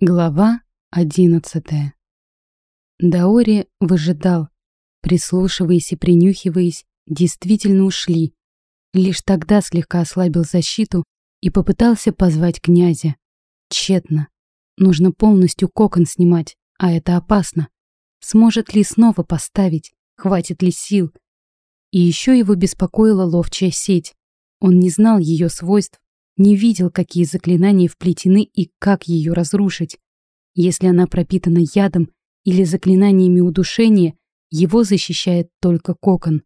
Глава одиннадцатая. Даори выжидал, прислушиваясь и принюхиваясь, действительно ушли. Лишь тогда слегка ослабил защиту и попытался позвать князя. Тщетно. Нужно полностью кокон снимать, а это опасно. Сможет ли снова поставить? Хватит ли сил? И еще его беспокоила ловчая сеть. Он не знал ее свойств, не видел, какие заклинания вплетены и как ее разрушить. Если она пропитана ядом или заклинаниями удушения, его защищает только кокон.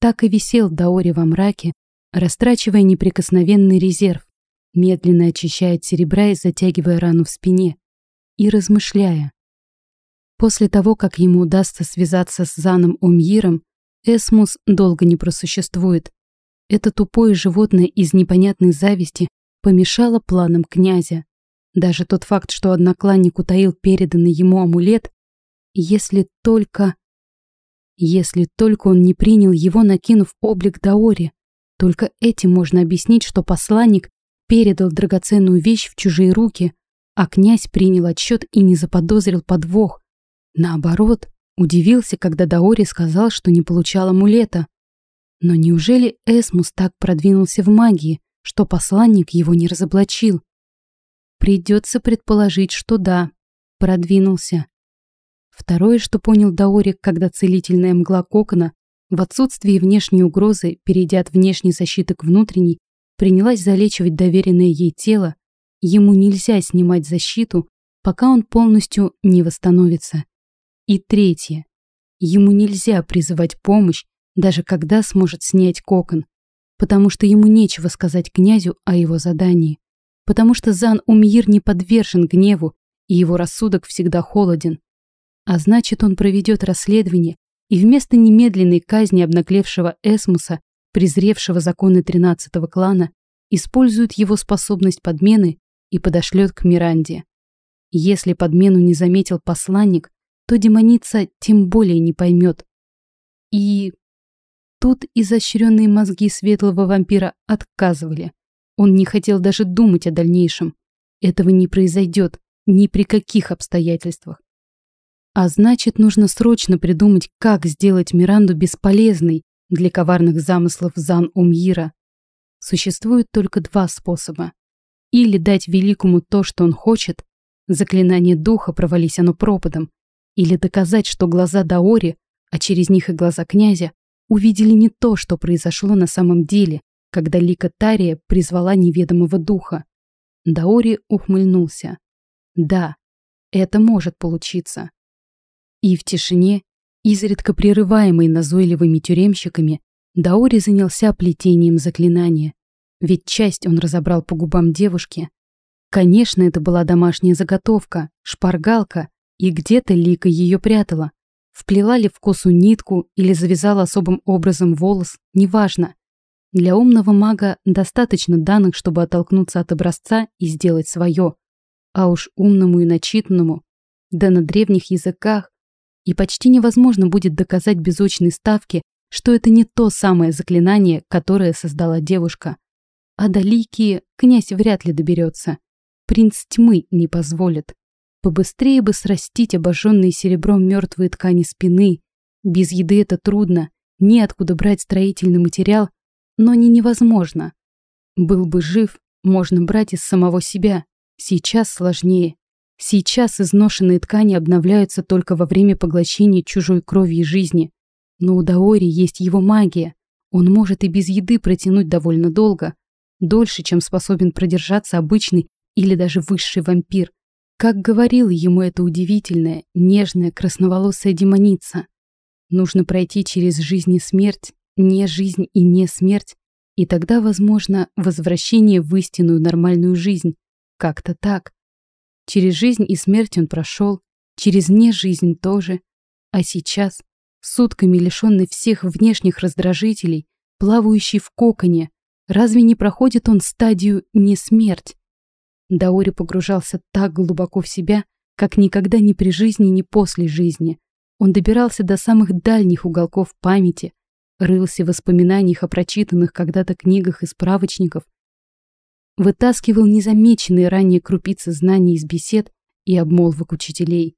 Так и висел Даори во мраке, растрачивая неприкосновенный резерв, медленно очищая серебра и затягивая рану в спине, и размышляя. После того, как ему удастся связаться с Заном Умьиром, Эсмус долго не просуществует, это тупое животное из непонятной зависти помешало планам князя. Даже тот факт, что однокланник утаил переданный ему амулет, если только... Если только он не принял его, накинув облик Даори, только этим можно объяснить, что посланник передал драгоценную вещь в чужие руки, а князь принял отсчет и не заподозрил подвох. Наоборот, удивился, когда Даори сказал, что не получал амулета. Но неужели Эсмус так продвинулся в магии, что посланник его не разоблачил? Придется предположить, что да, продвинулся. Второе, что понял Даорик, когда целительная мгла кокона в отсутствии внешней угрозы, перейдя от внешней защиты к внутренней, принялась залечивать доверенное ей тело, ему нельзя снимать защиту, пока он полностью не восстановится. И третье. Ему нельзя призывать помощь, даже когда сможет снять кокон, потому что ему нечего сказать князю о его задании, потому что Зан Умьир не подвержен гневу, и его рассудок всегда холоден. А значит, он проведет расследование и вместо немедленной казни обнаглевшего Эсмуса, презревшего законы тринадцатого клана, использует его способность подмены и подошлет к Миранде. Если подмену не заметил посланник, то демоница тем более не поймет. И Тут изощренные мозги светлого вампира отказывали. Он не хотел даже думать о дальнейшем. Этого не произойдет ни при каких обстоятельствах. А значит, нужно срочно придумать, как сделать Миранду бесполезной для коварных замыслов Зан Умьира. Существует только два способа. Или дать Великому то, что он хочет, заклинание духа провались оно пропадом, или доказать, что глаза Даори, а через них и глаза князя, увидели не то, что произошло на самом деле, когда Лика Тария призвала неведомого духа. Даори ухмыльнулся. Да, это может получиться. И в тишине, изредка прерываемой назойливыми тюремщиками, Даори занялся плетением заклинания. Ведь часть он разобрал по губам девушки. Конечно, это была домашняя заготовка, шпаргалка, и где-то Лика ее прятала, Вплела ли в косу нитку или завязала особым образом волос, неважно. Для умного мага достаточно данных, чтобы оттолкнуться от образца и сделать свое. А уж умному и начитанному, да на древних языках, и почти невозможно будет доказать без очной ставки, что это не то самое заклинание, которое создала девушка. А до Лики князь вряд ли доберется. Принц тьмы не позволит. Побыстрее бы срастить обожженные серебром мертвые ткани спины. Без еды это трудно, неоткуда брать строительный материал, но не невозможно. Был бы жив, можно брать из самого себя. Сейчас сложнее. Сейчас изношенные ткани обновляются только во время поглощения чужой крови и жизни. Но у Даори есть его магия. Он может и без еды протянуть довольно долго. Дольше, чем способен продержаться обычный или даже высший вампир. Как говорила ему эта удивительная, нежная, красноволосая демоница. Нужно пройти через жизнь и смерть, не жизнь и не смерть, и тогда, возможно, возвращение в истинную нормальную жизнь. Как-то так. Через жизнь и смерть он прошел, через не жизнь тоже. А сейчас, сутками лишенный всех внешних раздражителей, плавающий в коконе, разве не проходит он стадию не смерть? Даори погружался так глубоко в себя, как никогда ни при жизни, ни после жизни. Он добирался до самых дальних уголков памяти, рылся в воспоминаниях о прочитанных когда-то книгах и справочников. вытаскивал незамеченные ранее крупицы знаний из бесед и обмолвок учителей.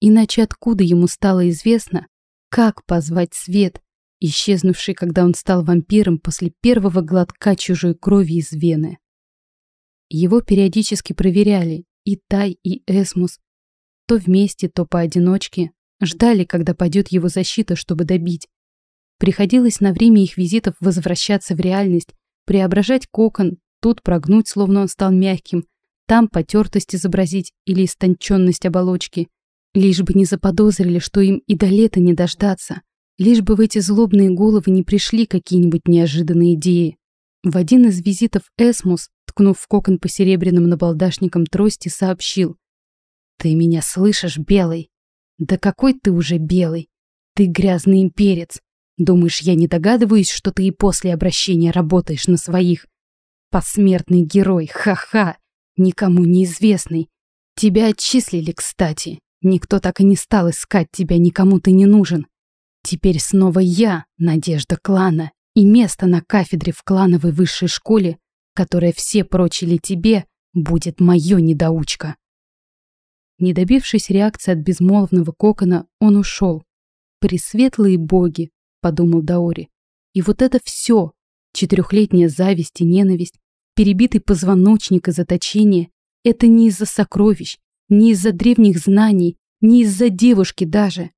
Иначе откуда ему стало известно, как позвать свет, исчезнувший, когда он стал вампиром после первого глотка чужой крови из вены. Его периодически проверяли и Тай, и Эсмус, то вместе, то поодиночке, ждали, когда пойдет его защита, чтобы добить. Приходилось на время их визитов возвращаться в реальность, преображать кокон, тут прогнуть, словно он стал мягким, там потертость изобразить или истонченность оболочки, лишь бы не заподозрили, что им и до лета не дождаться, лишь бы в эти злобные головы не пришли какие-нибудь неожиданные идеи. В один из визитов Эсмус, ткнув кокон по серебряным набалдашникам трости, сообщил. «Ты меня слышишь, белый? Да какой ты уже белый? Ты грязный имперец. Думаешь, я не догадываюсь, что ты и после обращения работаешь на своих? Посмертный герой, ха-ха, никому неизвестный. Тебя отчислили, кстати. Никто так и не стал искать тебя, никому ты не нужен. Теперь снова я, надежда клана, и место на кафедре в клановой высшей школе, которое все прочили тебе, будет мое недоучка. Не добившись реакции от безмолвного кокона, он ушел. Пресветлые боги, подумал Даори. И вот это все, четырехлетняя зависть и ненависть, перебитый позвоночник и заточение, это не из-за сокровищ, не из-за древних знаний, не из-за девушки даже.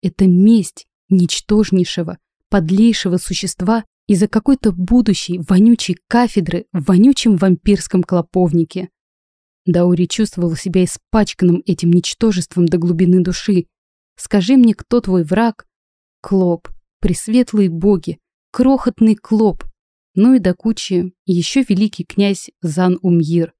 Это месть ничтожнейшего, подлейшего существа из-за какой-то будущей вонючей кафедры в вонючем вампирском клоповнике. Даури чувствовал себя испачканным этим ничтожеством до глубины души. «Скажи мне, кто твой враг?» «Клоп пресветлые боги, крохотный клоп, ну и до кучи еще великий князь Зан-Умьир.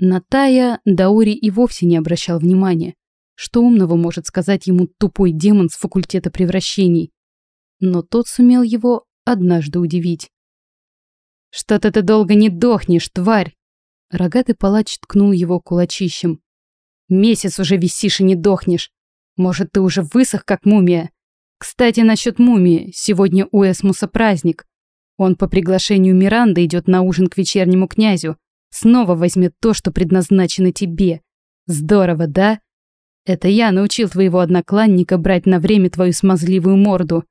На Тая Даори и вовсе не обращал внимания, что умного может сказать ему тупой демон с факультета превращений. Но тот сумел его однажды удивить. «Что-то ты долго не дохнешь, тварь!» Рогатый палач ткнул его кулачищем. «Месяц уже висишь и не дохнешь. Может, ты уже высох, как мумия? Кстати, насчет мумии. Сегодня у Эсмуса праздник. Он по приглашению Миранды идет на ужин к вечернему князю. Снова возьмет то, что предназначено тебе. Здорово, да? Это я научил твоего однокланника брать на время твою смазливую морду.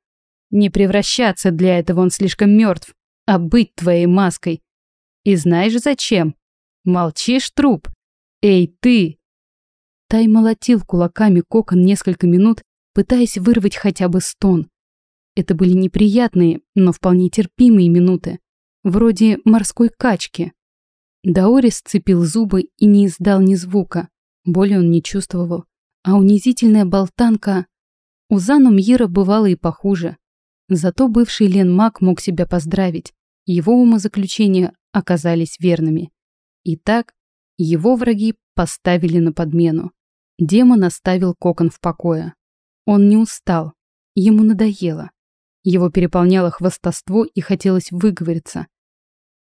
Не превращаться для этого он слишком мертв, а быть твоей маской. И знаешь зачем? Молчишь, труп? Эй, ты! Тай молотил кулаками кокон несколько минут, пытаясь вырвать хотя бы стон. Это были неприятные, но вполне терпимые минуты, вроде морской качки. Даори сцепил зубы и не издал ни звука. Боли он не чувствовал. А унизительная болтанка... У Зану Мьира бывало и похуже. Зато бывший Лен Мак мог себя поздравить. Его умозаключения оказались верными. Итак, его враги поставили на подмену. Демон оставил кокон в покое. Он не устал. Ему надоело. Его переполняло хвастовство и хотелось выговориться.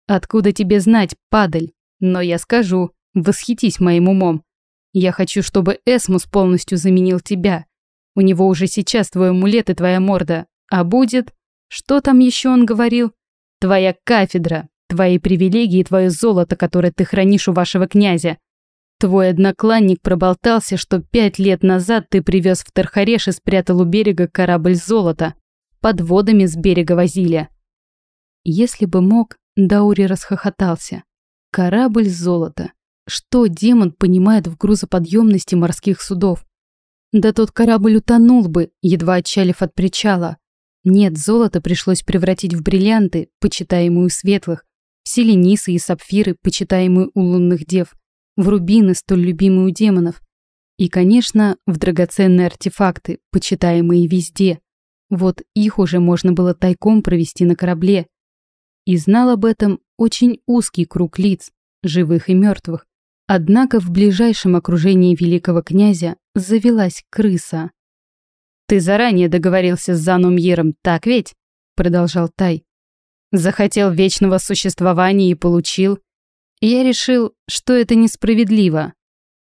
«Откуда тебе знать, падаль? Но я скажу, восхитись моим умом. Я хочу, чтобы Эсмус полностью заменил тебя. У него уже сейчас твой амулет и твоя морда. А будет... Что там еще он говорил? Твоя кафедра, твои привилегии и твое золото, которое ты хранишь у вашего князя. Твой однокланник проболтался, что пять лет назад ты привез в Тархареш и спрятал у берега корабль золота. Под водами с берега возили. Если бы мог, Даури расхохотался. Корабль золота. Что демон понимает в грузоподъемности морских судов? Да тот корабль утонул бы, едва отчалив от причала. Нет, золото пришлось превратить в бриллианты, почитаемые у светлых, в селенисы и сапфиры, почитаемые у лунных дев – в рубины, столь любимые у демонов. И, конечно, в драгоценные артефакты, почитаемые везде. Вот их уже можно было тайком провести на корабле. И знал об этом очень узкий круг лиц, живых и мертвых. Однако в ближайшем окружении великого князя завелась крыса. «Ты заранее договорился с Занумьером, так ведь?» Продолжал Тай. «Захотел вечного существования и получил. Я решил, что это несправедливо.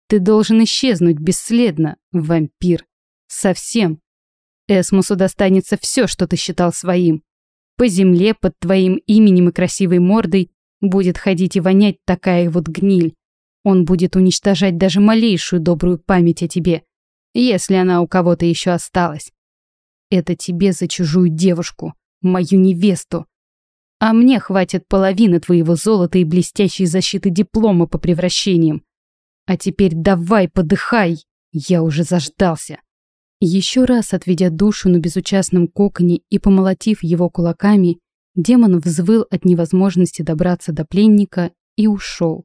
Ты должен исчезнуть бесследно, вампир. Совсем. Эсмусу достанется все, что ты считал своим. По земле, под твоим именем и красивой мордой Будет ходить и вонять такая вот гниль. Он будет уничтожать даже малейшую добрую память о тебе, если она у кого-то еще осталась. Это тебе за чужую девушку, мою невесту. А мне хватит половины твоего золота и блестящей защиты диплома по превращениям. А теперь давай подыхай, я уже заждался. Еще раз отведя душу на безучастном коконе и помолотив его кулаками, демон взвыл от невозможности добраться до пленника и ушел.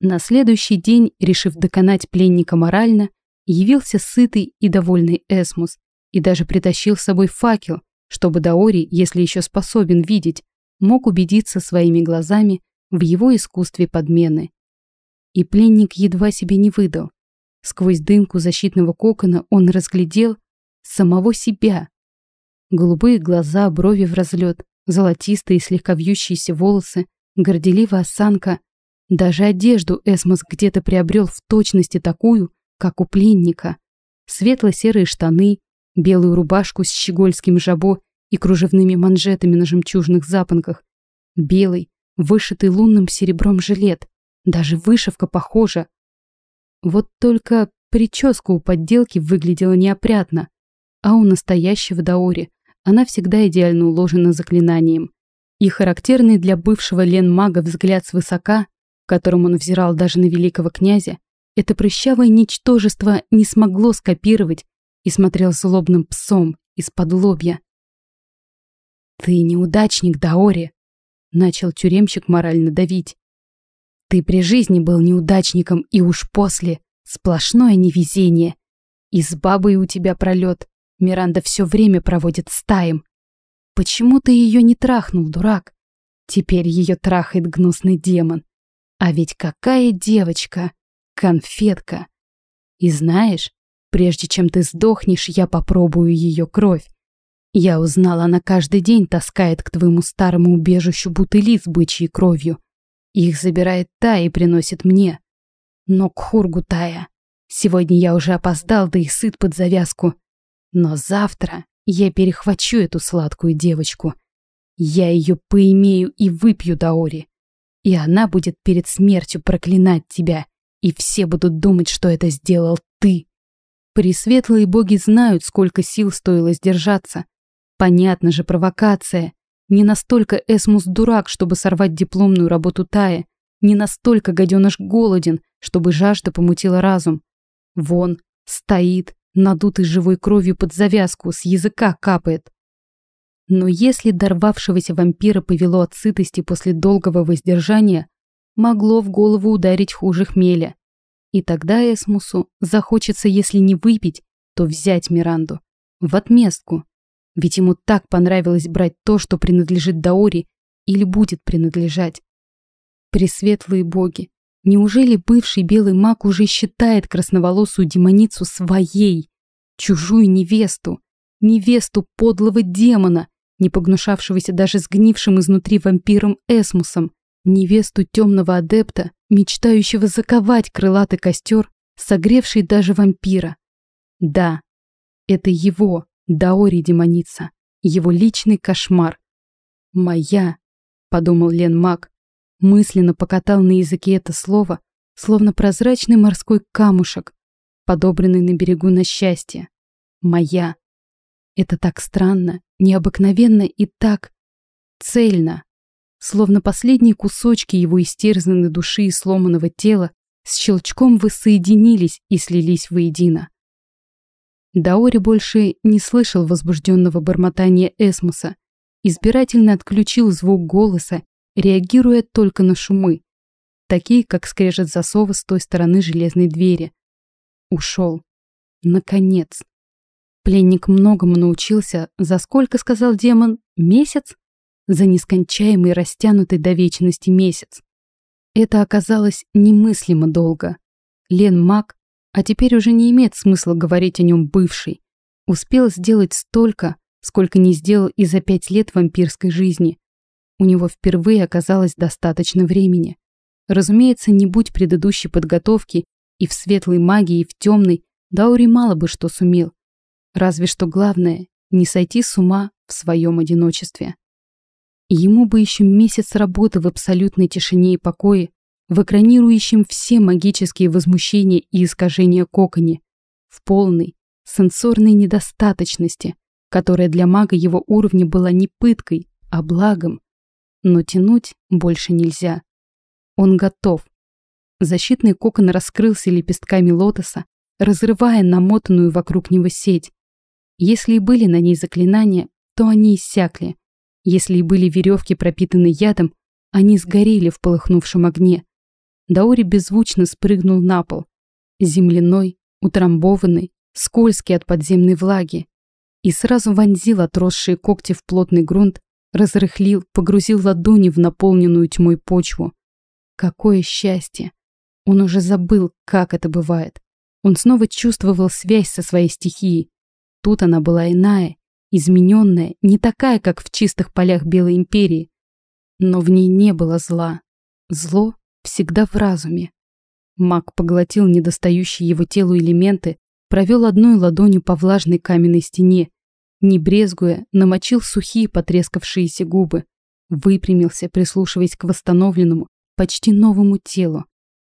На следующий день, решив доконать пленника морально, явился сытый и довольный Эсмус и даже притащил с собой факел, чтобы Даори, если еще способен видеть, мог убедиться своими глазами в его искусстве подмены. И пленник едва себе не выдал. Сквозь дымку защитного кокона он разглядел самого себя. Голубые глаза, брови в разлет, золотистые слегка вьющиеся волосы, горделивая осанка. Даже одежду Эсмос где-то приобрел в точности такую, как у пленника. Светло-серые штаны, белую рубашку с щегольским жабо и кружевными манжетами на жемчужных запонках, белый, вышитый лунным серебром жилет, даже вышивка похожа, вот только прическа у подделки выглядела неопрятно, а у настоящего Даори она всегда идеально уложена заклинанием. И характерный для бывшего Лен-мага взгляд свысока, которым он взирал даже на великого князя, это прыщавое ничтожество не смогло скопировать и смотрел злобным псом из-под лобья. «Ты неудачник, Даори!» — начал тюремщик морально давить. Ты при жизни был неудачником, и уж после сплошное невезение. И с бабой у тебя пролет. Миранда все время проводит стаем. Почему ты ее не трахнул, дурак? Теперь ее трахает гнусный демон. А ведь какая девочка! Конфетка! И знаешь, прежде чем ты сдохнешь, я попробую ее кровь. Я узнала, она каждый день таскает к твоему старому убежищу бутыли с бычьей кровью. Их забирает та и приносит мне. Но к Хургу Тая. Сегодня я уже опоздал, да и сыт под завязку. Но завтра я перехвачу эту сладкую девочку. Я ее поимею и выпью, Даори. И она будет перед смертью проклинать тебя. И все будут думать, что это сделал ты. Пресветлые боги знают, сколько сил стоило сдержаться. Понятно же, провокация. Не настолько Эсмус дурак, чтобы сорвать дипломную работу Тая. Не настолько гаденыш голоден, чтобы жажда помутила разум. Вон, стоит, надутый живой кровью под завязку, с языка капает. Но если дорвавшегося вампира повело от сытости после долгого воздержания, могло в голову ударить хуже хмеля. И тогда Эсмусу захочется, если не выпить, то взять Миранду. В отместку. Ведь ему так понравилось брать то, что принадлежит Даори или будет принадлежать. Пресветлые боги, неужели бывший белый маг уже считает красноволосую демоницу своей, чужую невесту, невесту подлого демона, не погнушавшегося даже сгнившим изнутри вампиром Эсмусом, невесту темного адепта, мечтающего заковать крылатый костер, согревший даже вампира. Да, это его, Даори демоница. Его личный кошмар. «Моя», — подумал Лен Мак, мысленно покатал на языке это слово, словно прозрачный морской камушек, подобранный на берегу на счастье. «Моя». Это так странно, необыкновенно и так цельно, словно последние кусочки его истерзанной души и сломанного тела с щелчком воссоединились и слились воедино. Даори больше не слышал возбужденного бормотания Эсмуса, избирательно отключил звук голоса, реагируя только на шумы, такие, как скрежет засова с той стороны железной двери. Ушел. Наконец. Пленник многому научился, за сколько, сказал демон, месяц? За нескончаемый растянутый до вечности месяц. Это оказалось немыслимо долго. Лен Мак а теперь уже не имеет смысла говорить о нем бывший. Успел сделать столько, сколько не сделал и за пять лет вампирской жизни. У него впервые оказалось достаточно времени. Разумеется, не будь предыдущей подготовки и в светлой магии, и в темной, Даури мало бы что сумел. Разве что главное — не сойти с ума в своем одиночестве. Ему бы еще месяц работы в абсолютной тишине и покое, в экранирующем все магические возмущения и искажения коконе, в полной, сенсорной недостаточности, которая для мага его уровня была не пыткой, а благом. Но тянуть больше нельзя. Он готов. Защитный кокон раскрылся лепестками лотоса, разрывая намотанную вокруг него сеть. Если и были на ней заклинания, то они иссякли. Если и были веревки, пропитанные ядом, они сгорели в полыхнувшем огне. Даори беззвучно спрыгнул на пол. Земляной, утрамбованный, скользкий от подземной влаги. И сразу вонзил отросшие когти в плотный грунт, разрыхлил, погрузил ладони в наполненную тьмой почву. Какое счастье! Он уже забыл, как это бывает. Он снова чувствовал связь со своей стихией. Тут она была иная, измененная, не такая, как в чистых полях Белой Империи. Но в ней не было зла. Зло всегда в разуме. Маг поглотил недостающие его телу элементы, провел одной ладонью по влажной каменной стене, не брезгуя, намочил сухие потрескавшиеся губы, выпрямился, прислушиваясь к восстановленному, почти новому телу,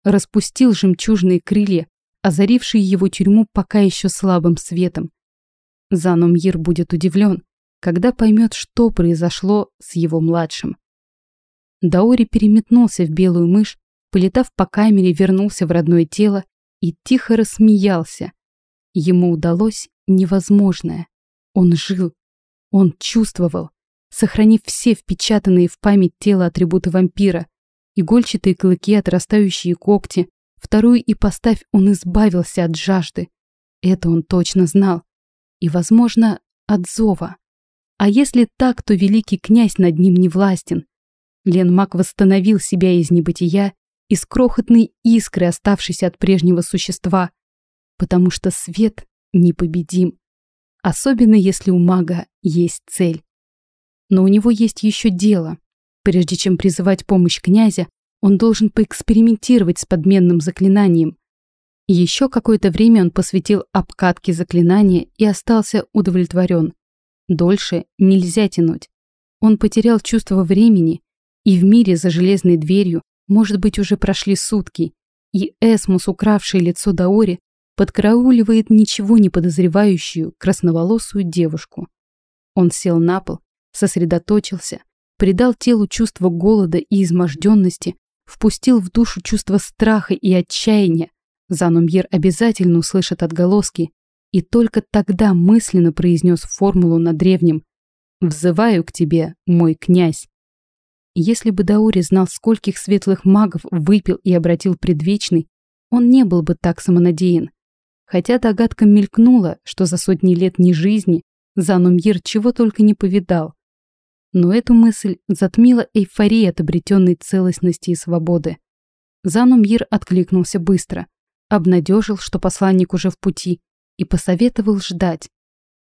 распустил жемчужные крылья, озарившие его тюрьму пока еще слабым светом. Заномьир будет удивлен, когда поймет, что произошло с его младшим. Даори переметнулся в белую мышь, полетав по камере, вернулся в родное тело и тихо рассмеялся. Ему удалось невозможное. Он жил, он чувствовал, сохранив все впечатанные в память тела атрибуты вампира, игольчатые клыки, отрастающие когти, вторую и поставь он избавился от жажды. Это он точно знал. И, возможно, от зова. А если так, то великий князь над ним не властен. Ленмак восстановил себя из небытия, из крохотной искры, оставшейся от прежнего существа, потому что свет непобедим. Особенно если у мага есть цель. Но у него есть еще дело. Прежде чем призывать помощь князя, он должен поэкспериментировать с подменным заклинанием. Еще какое-то время он посвятил обкатке заклинания и остался удовлетворен. Дольше нельзя тянуть. Он потерял чувство времени, и в мире за железной дверью, может быть, уже прошли сутки, и Эсмус, укравший лицо Даори, подкрауливает ничего не подозревающую красноволосую девушку. Он сел на пол, сосредоточился, придал телу чувство голода и изможденности, впустил в душу чувство страха и отчаяния. Занумьер обязательно услышит отголоски, и только тогда мысленно произнес формулу на древнем «Взываю к тебе, мой князь». Если бы Даури знал, скольких светлых магов выпил и обратил предвечный, он не был бы так самонадеян. Хотя догадка мелькнула, что за сотни лет не жизни Занумьер чего только не повидал. Но эту мысль затмила эйфория от обретенной целостности и свободы. Занумьер откликнулся быстро, обнадежил, что посланник уже в пути, и посоветовал ждать.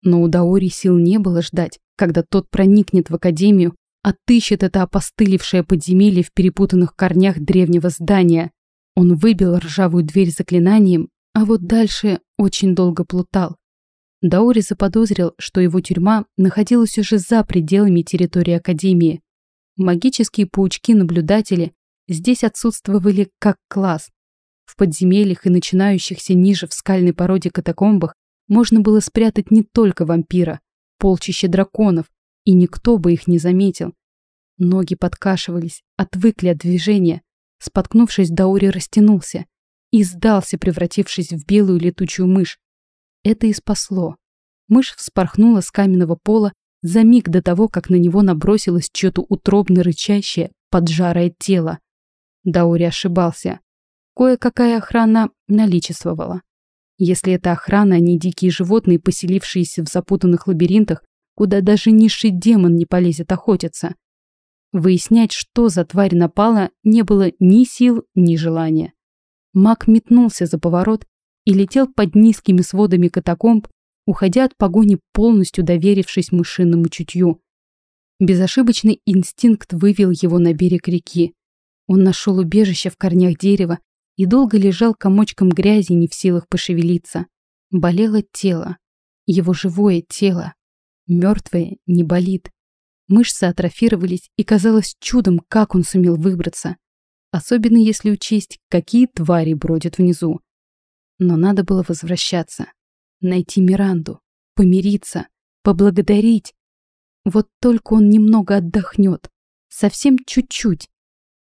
Но у Даори сил не было ждать, когда тот проникнет в академию, отыщет это опостылевшее подземелье в перепутанных корнях древнего здания. Он выбил ржавую дверь заклинанием а вот дальше очень долго плутал. Даори заподозрил, что его тюрьма находилась уже за пределами территории Академии. Магические паучки-наблюдатели здесь отсутствовали как класс. В подземельях и начинающихся ниже в скальной породе катакомбах можно было спрятать не только вампира, полчище драконов, и никто бы их не заметил. Ноги подкашивались, отвыкли от движения. Споткнувшись, Даори растянулся и сдался, превратившись в белую летучую мышь. Это и спасло. Мышь вспорхнула с каменного пола за миг до того, как на него набросилось что-то утробно рычащее, поджарое тело. Даури ошибался. Кое-какая охрана наличествовала. Если это охрана, не дикие животные, поселившиеся в запутанных лабиринтах, куда даже низший демон не полезет охотиться. Выяснять, что за тварь напала, не было ни сил, ни желания. Маг метнулся за поворот и летел под низкими сводами катакомб, уходя от погони, полностью доверившись мышиному чутью. Безошибочный инстинкт вывел его на берег реки. Он нашел убежище в корнях дерева и долго лежал комочком грязи, не в силах пошевелиться. Болело тело. Его живое тело. Мертвое не болит. Мышцы атрофировались, и казалось чудом, как он сумел выбраться. Особенно если учесть, какие твари бродят внизу. Но надо было возвращаться. Найти Миранду. Помириться. Поблагодарить. Вот только он немного отдохнет. Совсем чуть-чуть.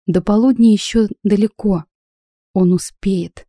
До полудня еще далеко. Он успеет.